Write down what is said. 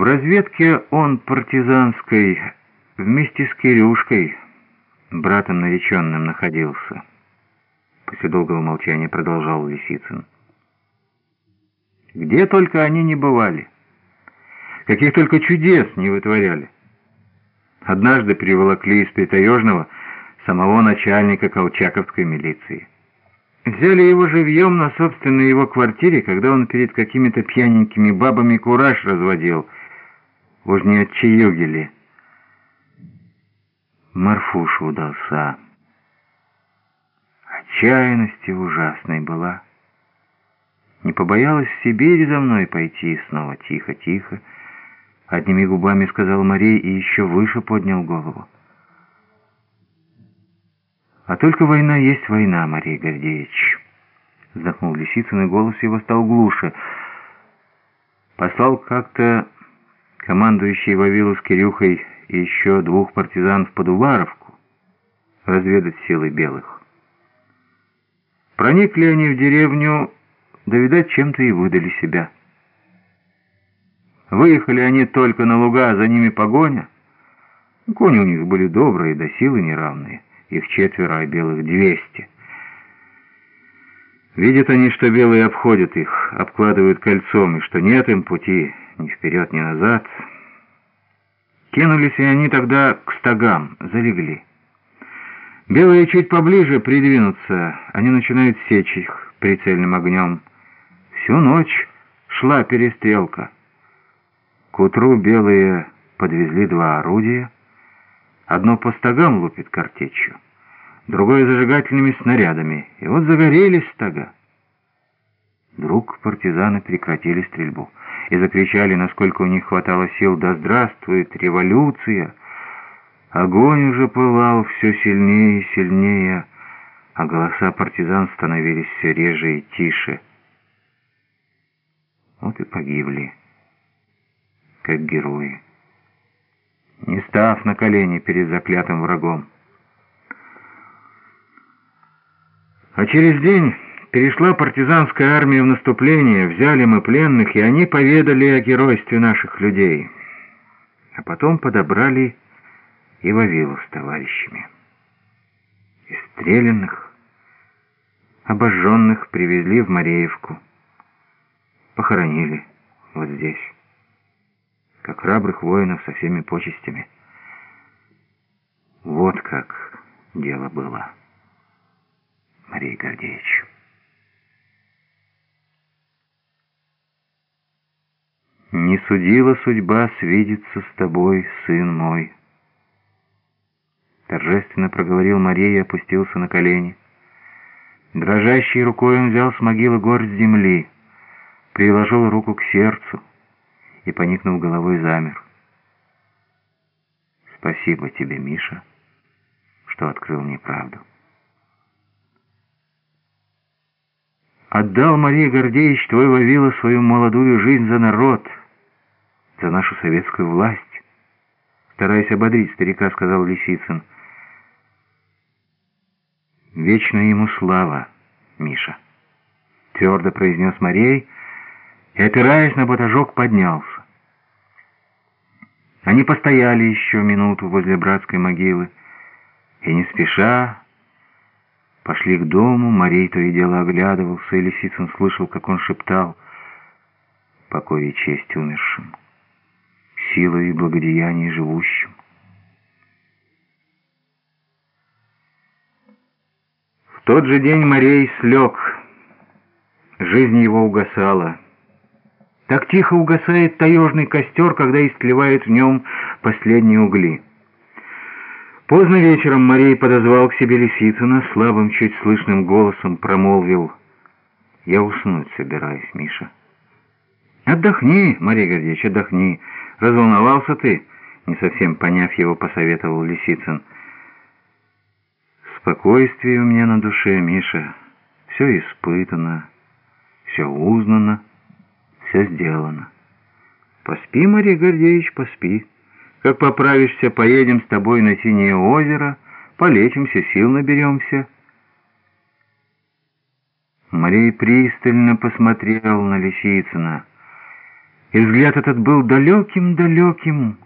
В разведке он партизанской вместе с Кирюшкой, братом нареченным, находился. После долгого молчания продолжал Лисицын. Где только они не бывали, каких только чудес не вытворяли. Однажды приволокли из Притаежного самого начальника колчаковской милиции. Взяли его живьем на собственной его квартире, когда он перед какими-то пьяненькими бабами кураж разводил. Уж не отчаюгили. Марфуша удался. Отчаянности ужасной была. Не побоялась в Сибирь за мной пойти, снова тихо-тихо. Одними губами сказал Марей и еще выше поднял голову. «А только война есть война, Марей Гордеевич», — вздохнул Лисицын, и голос его стал глуше. Послал как-то командующий Вавилу с Кирюхой и еще двух партизан в Подуваровку разведать силы белых. Проникли они в деревню, да, видать, чем-то и выдали себя. Выехали они только на луга, а за ними погоня. Кони у них были добрые, да силы неравные. Их четверо, а белых двести. Видят они, что белые обходят их, обкладывают кольцом, и что нет им пути ни вперед, ни назад. Кинулись и они тогда к стогам, залегли. Белые чуть поближе придвинутся, они начинают сечь их прицельным огнем. Всю ночь шла перестрелка. К утру белые подвезли два орудия, Одно по стогам лупит картечью, другое зажигательными снарядами. И вот загорелись стога. Вдруг партизаны прекратили стрельбу и закричали, насколько у них хватало сил, «Да здравствует революция!» Огонь уже пылал все сильнее и сильнее, а голоса партизан становились все реже и тише. Вот и погибли, как герои не став на колени перед заклятым врагом. А через день перешла партизанская армия в наступление, взяли мы пленных, и они поведали о геройстве наших людей. А потом подобрали и Вавилов с товарищами. Истреленных, обожженных привезли в Мареевку, похоронили вот здесь как храбрых воинов со всеми почестями. Вот как дело было, Мария Гордеевич. «Не судила судьба свидеться с тобой, сын мой». Торжественно проговорил Мария и опустился на колени. Дрожащей рукой он взял с могилы горсть земли, приложил руку к сердцу, и, поникнув головой, замер. «Спасибо тебе, Миша, что открыл мне правду». «Отдал Мария Гордеевич твой Вавила свою молодую жизнь за народ, за нашу советскую власть». Стараясь ободрить старика, сказал Лисицын. «Вечно ему слава, Миша», — твердо произнес Марей, — и, опираясь на батажок, поднялся. Они постояли еще минуту возле братской могилы, и не спеша пошли к дому. Марей то и дело оглядывался, и Лисицын слышал, как он шептал «Покой и честь умершим, сила и благодеяние живущим». В тот же день Марей слег, жизнь его угасала. Так тихо угасает таежный костер, когда истлевают в нем последние угли. Поздно вечером Марей подозвал к себе Лисицына, слабым, чуть слышным голосом промолвил. «Я уснуть собираюсь, Миша». «Отдохни, Мария Гордеевич, отдохни. Разволновался ты?» Не совсем поняв его, посоветовал Лисицын. «Спокойствие у меня на душе, Миша. Все испытано, все узнано» все сделано. Поспи, Мария Гордеевич, поспи. Как поправишься, поедем с тобой на Синее озеро, полечимся, сил наберемся. Мария пристально посмотрел на Лисицына. И взгляд этот был далеким-далеким,